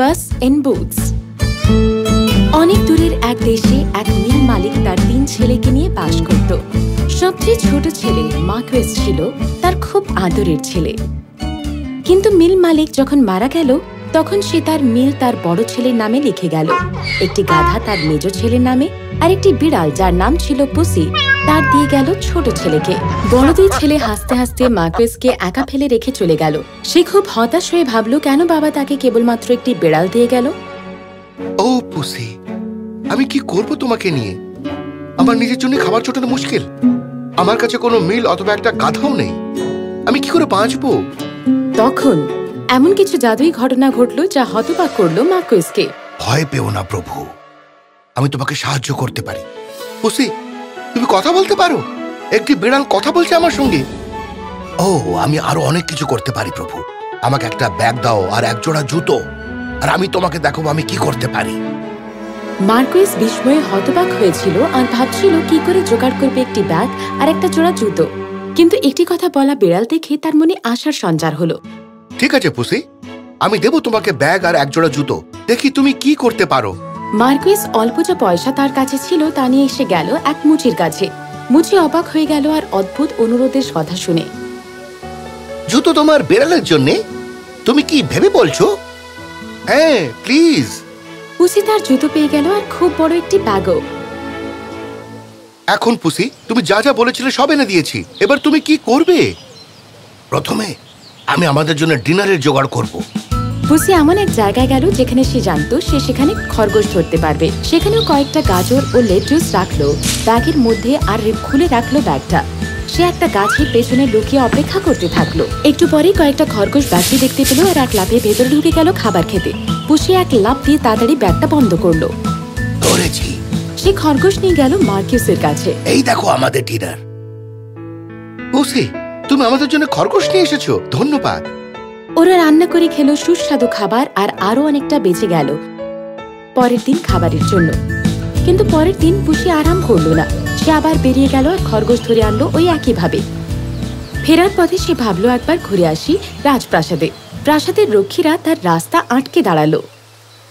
Bus and boots অনেক দূরের এক দেশে এক মিল মালিক তার তিন ছেলেকে নিয়ে বাস করত। সবচেয়ে ছোট ছেলে মার্কুয়েস ছিল তার খুব আদরের ছেলে। কিন্তু মিল মালিক যখন মারা গেল, তখন সে তার মিল তার বড় ছেলের নামে লিখে গেল। একটি গাধা তার মেজ ছেলের নামে আর একটি বিড়াল যার নাম ছিল পুসি। তার দিয়ে গেল ছোট ছেলেকে। বড় দুই ছেলে হাসতে হাসতে মার্কুয়েসকে একা ফেলে রেখে চলে গেল। সে খুব হতাশ হয়ে ভাবল কেন বাবা তাকে কেবলমাত্র একটি বিড়াল দিয়ে গেল? ও পুসি আমি কি করব তোমাকে নিয়ে? আমার নিজের জন্য খাবার জোটানো মুশকিল। আমার কাছে কোনো মিল অথবা একটা গাধাও নেই। আমি কি করে বাঁচবো? তখন এমন কিছু জাদুই ঘটনা ঘটল যা হতবাক করল মার্কুয়েসকে ভয় পেও না প্রভু। আমি তোমাকে সাহায্য করতে পারি। পুসি তুমি কথা বলতে পারো? একটি বিড়াল কথা বলছে আমার সঙ্গে। ও আমি আরও অনেক কিছু করতে পারি প্রভু। আমাকে একটা ব্যাগ দাও আর এক জোড়া জুতো। আর আমি তোমাকে দেখো আমি কি করতে পারি। মার্কুয়েস বিস্ময়ে হতবাক হয়েছিল আর ভাবছিল কি করে জোগাড় করবে একটি ব্যাগ আর একটা জোড়া জুতো। কিন্তু একটি কথা বলা বিড়াল দেখে তার মনে আশার সঞ্চার হলো। ঠিক আছে পুসি। আমি দেব তোমাকে ব্যাগ আর এক জোড়া জুতো। দেখি তুমি কি করতে পারো। মার্কুয়েস অল্প যা পয়সা তার কাছে ছিল তা নিয়ে এসে গেল এক মুচির কাছে। মুচি অবাক হয়ে গেল আর অদ্ভুত অনুরোধের কথা শুনে। জুতো তোমার বেড়ালের জন্যে? তুমি কি ভেবে বলছো? হ্যাঁ প্লিজ পুসি তার জুতো পেয়ে গেল আর খুব বড় একটি ব্যাগও। এখন পুসি তুমি যা যা বলেছিলে সব এনে দিয়েছি। এবার তুমি কি করবে? প্রথমে আমি আমাদের জন্য ডিনারের জোগাড় করব। পুসি এমন এক জায়গায় গেল যেখানে সে জানতো সে সেখানে খরগোশ ধরতে পারবে। সেখানেও কয়েকটা গাজর ও লেটুস রাখল। ব্যাগের মধ্যে আর খুলে রাখল ব্যাগটা। সে একটা গাছের পেছনে লুকিয়ে অপেক্ষা করতে থাকল। একটু পরেই কয়েকটা খরগোশ ব্যাগটি দেখতে পেল আর এক লাফে ভেতরে ঢুকে গেল খাবার খেতে। পুষি এক লাফ দিয়ে তাড়াতাড়ি ব্যাগটা বন্ধ করল। ধরেছি। সে খরগোশ নিয়ে গেল মার্কিউসের কাছে। এই দেখো আমাদের ডিনার। পুসি তুমি আমাদের জন্য খরগোশ নিয়ে এসেছ। ধন্যবাদ। ওরা রান্না করে খেলো সুস্বাদু খাবার আর আরও অনেকটা বেঁচে গেল পরের দিন খাবারের জন্য। কিন্তু পরের দিন পুষি আরাম করল না। সে আবার বেরিয়ে গেল আর খরগোশ ধরে আনলো ওই একইভাবে। ফেরার পথে সে ভাবলো একবার ঘুরে আসি রাজপ্রাসাদে। প্রাসাদের রক্ষীরা তার রাস্তা আটকে দাঁড়াল।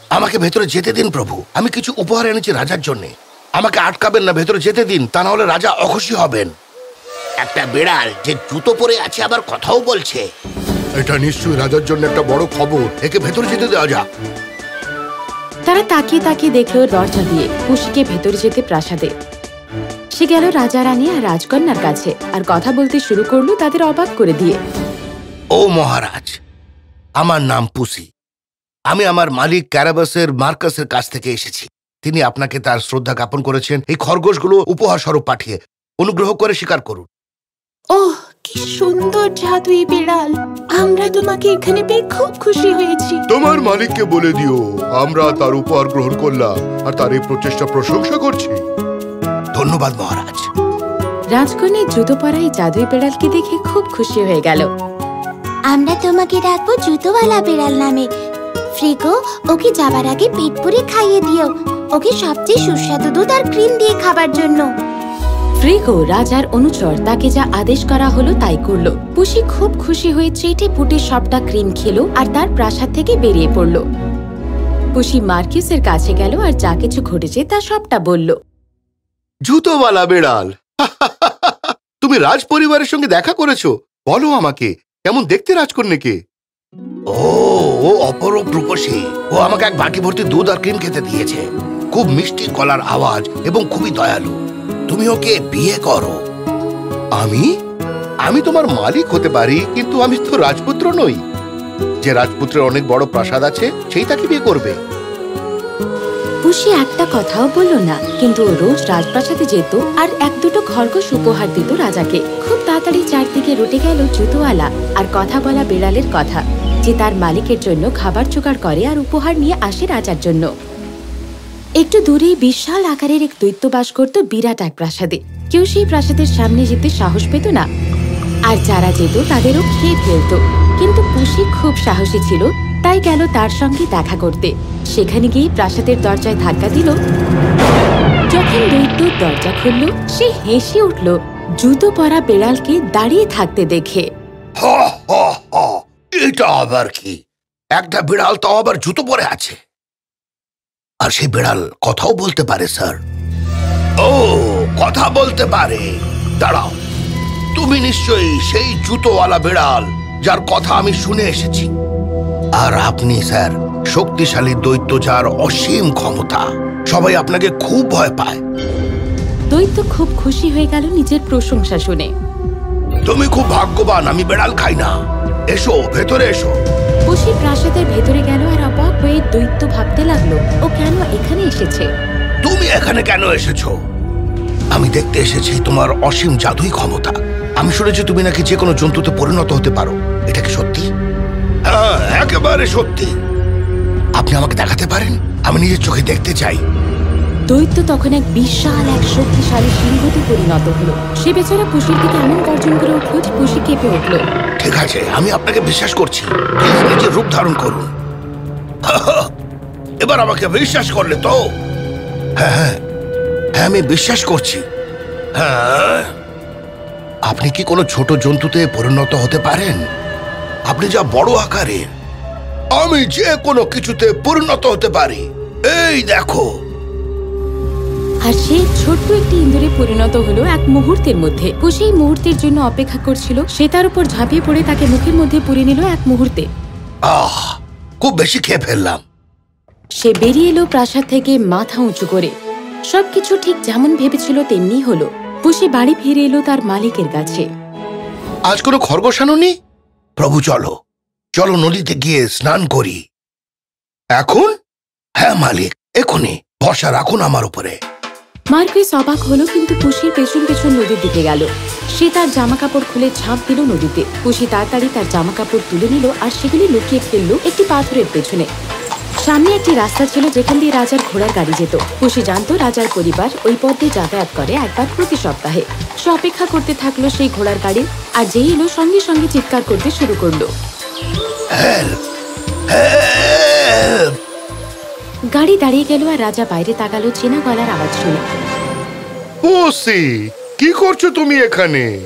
আমাকে ভেতরে যেতে দিন প্রভু। আমি কিছু উপহার এনেছি রাজার জন্য। আমাকে আটকাবেন না ভেতরে যেতে দিন। তা না হলে রাজা অখুশি হবেন। একটা বিড়াল যে জুতো পরে আছে আবার কথাও বলছে। এটা নিশ্চয়ই রাজার জন্য একটা বড় খবর। একে ভেতরে যেতে দেওয়া যাক। তারা তাকিয়ে তাকিয়ে দেখল দরজা দিয়ে পুষিকে ভেতরে যেতে প্রাসাদে। সে গেল রাজা রানী আর রাজকন্যার কাছে আর কথা বলতে শুরু করল তাদের অবাক করে দিয়ে। ও মহারাজ আমার নাম পুসি। আমি আমার মালিক ক্যারাবাসের মার্কাসের কাছ থেকে এসেছি। তিনি আপনাকে তার শ্রদ্ধা জ্ঞাপন করেছেন। এই খরগোশগুলো উপহার স্বরূপ পাঠিয়ে অনুগ্রহ করে স্বীকার করুন। ওহ কি সুন্দর জাদুই বিড়াল। আমরা তোমাকে এখানে পেয়ে খুব খুশি হয়েছি। তোমার মালিককে বলে দিও আমরা তার উপহার গ্রহণ করলাম আর তার এই প্রচেষ্টা প্রশংসা করছি। ধন্যবাদ মহারাজ। রাজকন্যার জুতো পরা এই জাদুই বিড়ালকে দেখে খুব খুশি হয়ে গেল। আমরা তোমাকে ডাকবো জুতোওয়ালা বিড়াল নামে। ফ্রিগো ওকে যাবার আগে পেট পুরে খাইয়ে দিও। ওকে সবচেয়ে সুস্বাদু দুধ আর ক্রিম দিয়ে খাবার জন্য। ফ্রিগো রাজার অনুচর তাকে যা আদেশ করা হলো তাই করল। পুষি খুব খুশি হয়ে চেটে পুটে সবটা ক্রিম খেলো আর তার প্রাসাদ থেকে বেরিয়ে পড়ল। পুষি মার্কিউসের কাছে গেল আর যা কিছু ঘটেছে তা সবটা বলল। জুতোওয়ালা বেড়াল। তুমি রাজ পরিবারের সঙ্গে দেখা করেছ? বলো আমাকে কেমন দেখতে রাজকন্যাকে? ও ও অপরূপ রূপসী। ও আমাকে এক বাটি ভর্তি দুধ আর ক্রিম খেতে দিয়েছে। খুব মিষ্টি গলার আওয়াজ এবং খুবই দয়ালু। তুমি ওকে বিয়ে করো। আমি? আমি তোমার মালিক হতে পারি, কিন্তু আমি তো রাজপুত্র নই। যে রাজপুত্রের অনেক বড় প্রাসাদ আছে, সেই তাকে বিয়ে করবে। একটা কথাও বলল না, কিন্তু ও রোজ রাজপ্রাসাদে যেত আর এক দুটো খরগোশ উপহার দিত রাজাকে। খুব তাড়াতাড়ি চারদিকে রুটে গেল জুতোওয়ালা আর কথা বলা বিড়ালের কথা, যে তার মালিকের জন্য খাবার জোগাড় করে আর উপহার নিয়ে আসে রাজার জন্য। একটু দূরেই বিশাল আকারের এক দৈত্য বাস করত বিরাট এক প্রাসাদে। কেউ সেই প্রাসাদের সামনে যেতে সাহস পেত না। আর যারা যেত, তাদেরও খেয়ে ফেলত। কিন্তু পুষি খুব সাহসী ছিল, তাই গেল তার সঙ্গে দেখা করতে। সেখানে গিয়ে প্রাসাদের দরজায় ধাক্কা দিল। যখন দৈত্য দরজা খুলল, সে হেসে উঠল, জুতো পরা বেড়ালকে দাঁড়িয়ে থাকতে দেখে। এটা আবার কি? একটা বিড়াল তো আবার জুতো পরে আছে। আর সেই বিড়াল কথাও বলতে পারে স্যার। ও কথা বলতে পারে। দাঁড়াও। তুমি নিশ্চয়ই সেই জুতোওয়ালা বিড়াল যার কথা আমি শুনে এসেছি। আর আপনি স্যার শক্তিশালী দৈত্য যার অসীম ক্ষমতা সবাই আপনাকে খুব ভয় পায়। দৈত্য খুব খুশি হয়ে গেল নিজের প্রশংসা শুনে। তুমি খুব ভাগ্যবান আমি বেড়াল খাই না। এসো ভেতরে এসো। পুষি প্রাসাদের ভেতরে গেল আর অবাক হয়ে দৈত্য ভাবতে লাগল ও কেন এখানে এসেছে? তুমি এখানে কেন এসেছ? আমি দেখতে এসেছি তোমার অসীম জাদুই ক্ষমতা। আমি শুনেছি তুমি নাকি যে কোনো জন্তুতে পরিণত হতে পারো। এটা কি সত্যি? হ্যাঁ একেবারে সত্যি। আপনি আমাকে দেখাতে পারেন? আমি নিজের চোখে দেখতে চাই। দৈত্য তখন এক বিশাল, এক শক্তিশালী সিংহতে পরিণত হলো। সে বেচারা পুষির দিকে এমন গর্জন করে উঠল যে পুষি কেঁপে উঠল। ঠিক আছে, আমি আপনাকে বিশ্বাস করছি। নিজের রূপ ধারণ করুন। এবার আমাকে বিশ্বাস করলে তো? হ্যাঁ হ্যাঁ। হ্যাঁ আমি বিশ্বাস করছি। হ্যাঁ। আপনি কি কোনো ছোট জন্তুতে পরিণত হতে পারেন? আপনি যা বড় আকারের, আমি যে কোনো কিছুতে পরিণত হতে পারি। এই দেখো। আর সে ছোট্ট একটি ইন্দুরে পরিণত হলো এক মুহূর্তের মধ্যে। এই মুহূর্তের জন্য অপেক্ষা করছিল। সে তার উপর ঝাঁপিয়ে পড়ে তাকে মুখের মধ্যে পুরে নিল এক মুহূর্তে। আহ খুব বেশি খেয়ে ফেললাম। সে বেরিয়ে এলো প্রাসাদ থেকে মাথা উঁচু করে। সবকিছু ঠিক যেমন ভেবেছিল তেমনি হলো। পুষি বাড়ি ফিরে এলো তার মালিকের কাছে। আজ কোনো খরগোশ আনোনি? প্রভু চলো। চলো নদীতে গিয়ে স্নান করি। এখন? হ্যাঁ মালিক এখনই। ভরসা রাখুন আমার উপরে। মার্কুইস অবাক হলো কিন্তু পুষির পেছন পেছন নদীর দিকে গেল। সে তার জামা কাপড় খুলে ঝাঁপ দিল নদীতে। পুষি তাড়াতাড়ি তার জামা কাপড় তুলে নিল আর সেগুলি লুকিয়ে ফেলল একটি পাথরের পেছনে। সামনে একটি রাস্তা ছিল যেখান দিয়ে রাজার ঘোড়ার গাড়ি যেত। পুষি জানতো রাজার পরিবার ওই পথ দিয়ে যাতায়াত করে একবার প্রতি সপ্তাহে। সে অপেক্ষা করতে থাকল সেই ঘোড়ার গাড়ি আর যেই এলো সঙ্গে সঙ্গে চিৎকার করতে শুরু করল। গাড়ি দাঁড়িয়ে গেল আর রাজা বাইরে তাকালো চেনা গলার আওয়াজ শুনে। ওসি কি করছ তুমি এখানে?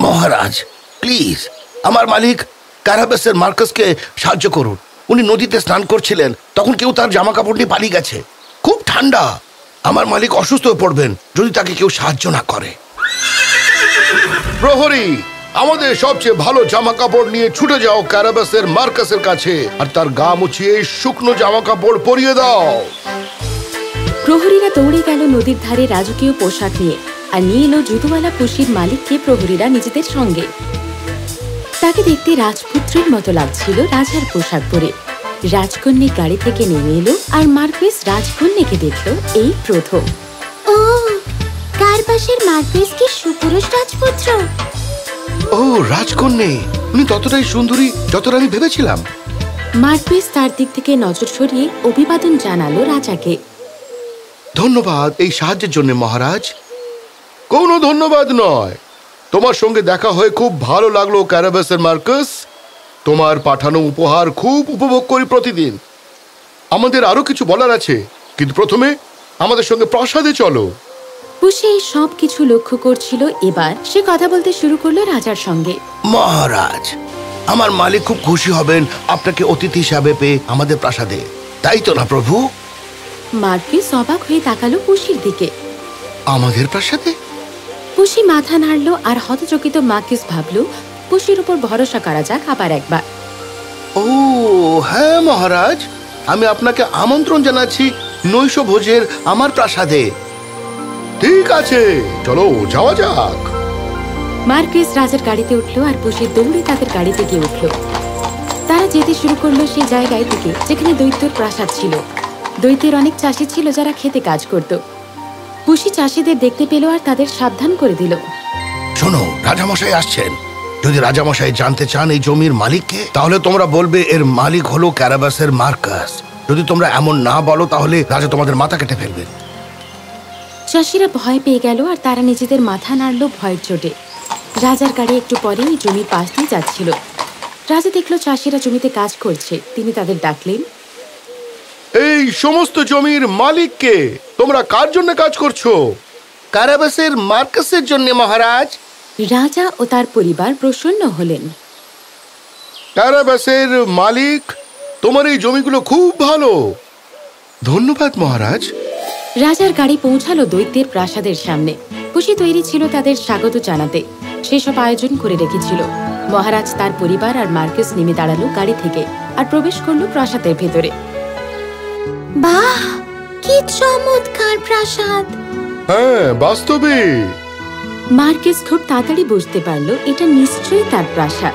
মহারাজ প্লিজ আমার মালিক ক্যারাবেসের মার্কাসকে সাহায্য করুন। উনি নদীতে স্নান করছিলেন তখন কেউ তার জামা কাপড় নিয়ে পালিয়ে গেছে। খুব ঠান্ডা। আমার মালিক অসুস্থ হয়ে পড়বেন যদি তাকে কেউ সাহায্য না করে। প্রহরী আমাদের সবচেয়ে ভালো জামা কাপড় নিয়ে ছুটে যাও ক্যারাবাসের মার্কাসের কাছে আর তার গা মুছিয়ে শুকনো জামা কাপড় পরিয়ে দাও। প্রহরীরা দৌড়ে গেল নদীর ধারে রাজকীয় পোশাক নিয়ে আর নিয়ে এলো জুতোওয়ালা পুষির মালিককে প্রহরীরা নিজেদের সঙ্গে। তাকে দেখতে রাজপুত্রের মতো লাগছিল রাজার পোশাক পরে। রাজকন্যে গাড়ি থেকে নেমে এলো আর মার্কুইস রাজকন্যাকে দেখল এই প্রথম। ও কারবাসের মার্কুইস কি সুপুরুষ রাজপুত্র? ও রাজকন্যে উনি ততটাই সুন্দরী যতটা আমি ভেবেছিলাম। মার্কুইস তার দিক থেকে নজর সরিয়ে অভিবাদন জানালো রাজাকে। ধন্যবাদ এই সাহায্যের জন্য মহারাজ। কোনো ধন্যবাদ নয়। তোমার সঙ্গে দেখা হয়ে খুব ভালো লাগল ক্যারাবাসের মার্কাস। তোমার পাঠানো উপহার খুব উপভোগ করি প্রতিদিন। আমাদের আরও কিছু বলার আছে কিন্তু প্রথমে আমাদের সঙ্গে প্রাসাদে চলো। পুষি এই সব কিছু লক্ষ্য করছিল এবার। সে কথা বলতে শুরু করল রাজার সঙ্গে। মহারাজ আমার মালিক খুব খুশি হবেন আপনাকে অতিথি হিসাবে পেয়ে আমাদের প্রাসাদে। তাই তো না প্রভু? মার্কুইস অবাক হয়ে তাকালো পুষির দিকে। আমাদের প্রাসাদে? পুষি মাথা নাড়লো আর হতচকিত মার্কিস ভাবলো পুষির উপর ভরসা করা যাক আবার একবার। ও হ্যাঁ মহারাজ আমি আপনাকে আমন্ত্রণ জানাচ্ছি নৈশ ভোজের আমার প্রাসাদে। ঠিক আছে চলো যাওয়া যাক। মার্কিস রাজার গাড়িতে উঠল আর পুষি দৌড়ে তাদের গাড়িতে গিয়ে উঠল। তারা যেতে শুরু করল সেই জায়গায় দিকে যেখানে দৈত্যর প্রাসাদ ছিল। দৈত্যের অনেক চাষি ছিল যারা খেতে কাজ করত। পুষি চাষিদের দেখতে পেল আর তাদের সাবধান করে দিল। শোনো রাজামশাই আসছেন। যদি রাজামশাই জানতে চান এই জমির মালিককে তাহলে তোমরা বলবে এর মালিক হলো ক্যারাবাসের মার্কাস। যদি তোমরা এমন না বলো তাহলে রাজা তোমাদের মাথা কেটে ফেলবে চাষিরা ভয় পেয়ে গেল আর তারা নিজেদের মাথা নাড়ল ভয়ের চোটে। রাজার গাড়ি একটু পরেই জমির পাশ দিয়ে যাচ্ছিল। রাজা দেখল চাষিরা জমিতে কাজ করছে। তিনি তাদের ডাকলেন এই সমস্ত জমির মালিককে তোমরা কার জন্য কাজ করছ? কারাবাসের মার্কাসের জন্য মহারাজ। রাজা ও তার পরিবার প্রসন্ন হলেন। কারাবাসের মালিক তোমার এই জমিগুলো খুব ভালো। ধন্যবাদ মহারাজ। রাজার গাড়ি পৌঁছালো দৈত্যের প্রাসাদের সামনে। খুশি তৈরি ছিল তাদের স্বাগত জানাতে। সেসব আয়োজন করে রেখেছিল। মহারাজ তার পরিবার আর মার্কেস নেমে দাঁড়াল গাড়ি থেকে আর প্রবেশ করল প্রাসাদের ভেতরে। বাহ! কি চমৎকার প্রাসাদ! হ্যাঁ বাস্তবে! মার্কেস খুব তাড়াতাড়ি বুঝতে পারল এটা নিশ্চয়ই তার প্রাসাদ।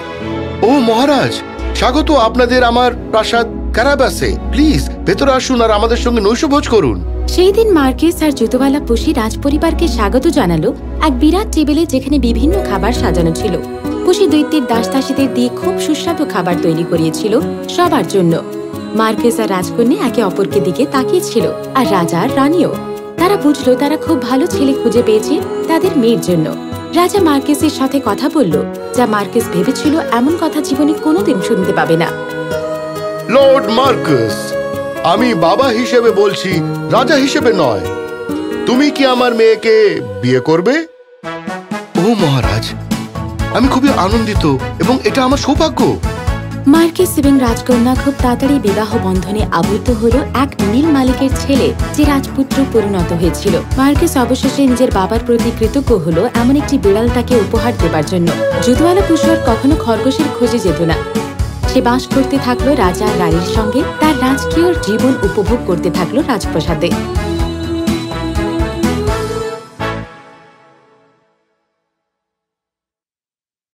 ও মহারাজ স্বাগত আপনাদের আমার প্রাসাদ ক্যারাবাসে প্লিজ ভেতরে আসুন আর আমাদের সঙ্গে নৈশভোজ করুন। সেই দিন মার্কেস আর জুতোওয়ালা পুষি রাজপরিবারকে স্বাগত জানালো এক বিরাট টেবিলে যেখানে বিভিন্ন খাবার সাজানো ছিল। পুষি দৈত্যের দাসদাসীদের দিয়ে খুব সুস্বাদু খাবার তৈরি করিয়েছিল সবার জন্য। মার্কেস আর রাজকন্যা একে অপরকে দিকে তাকিয়েছিল আর রাজা আর রানীও। তারা বুঝলো তারা খুব ভালো ছেলে খুঁজে পেয়েছে তাদের মেয়ের জন্য। রাজা মার্কেসের সাথে কথা বলল, যা মার্কেস ভেবেছিল এমন কথা জীবনে কোনোদিন শুনতে পাবে না। লর্ড মার্কাস আমি বাবা হিসেবে বলছি, রাজা হিসেবে নয়। তুমি কি আমার মেয়েকে বিয়ে করবে? ও মহারাজ, আমি খুবই আনন্দিত এবং এটা আমার সৌভাগ্য। মার্কেস এবং রাজকন্যা খুব তাড়াতাড়ি বিবাহ বন্ধনে আবদ্ধ হলো এক নীল মালিকের ছেলে, যে রাজপুত্র পরিণত হয়েছিল। মার্কেস অবশেষে নিজের বাবার প্রতি কৃতজ্ঞ হলো এমন একটি বিড়াল তাকে উপহার দেবার জন্য। যুদ্ধওয়ালা পুষুয়ার কখনো খরগোশের খোঁজে যেত না। সে বাস করতে থাকল রাজা রানীর সঙ্গে। তার রাজকীয় জীবন উপভোগ করতে থাকল রাজপ্রাসাদে।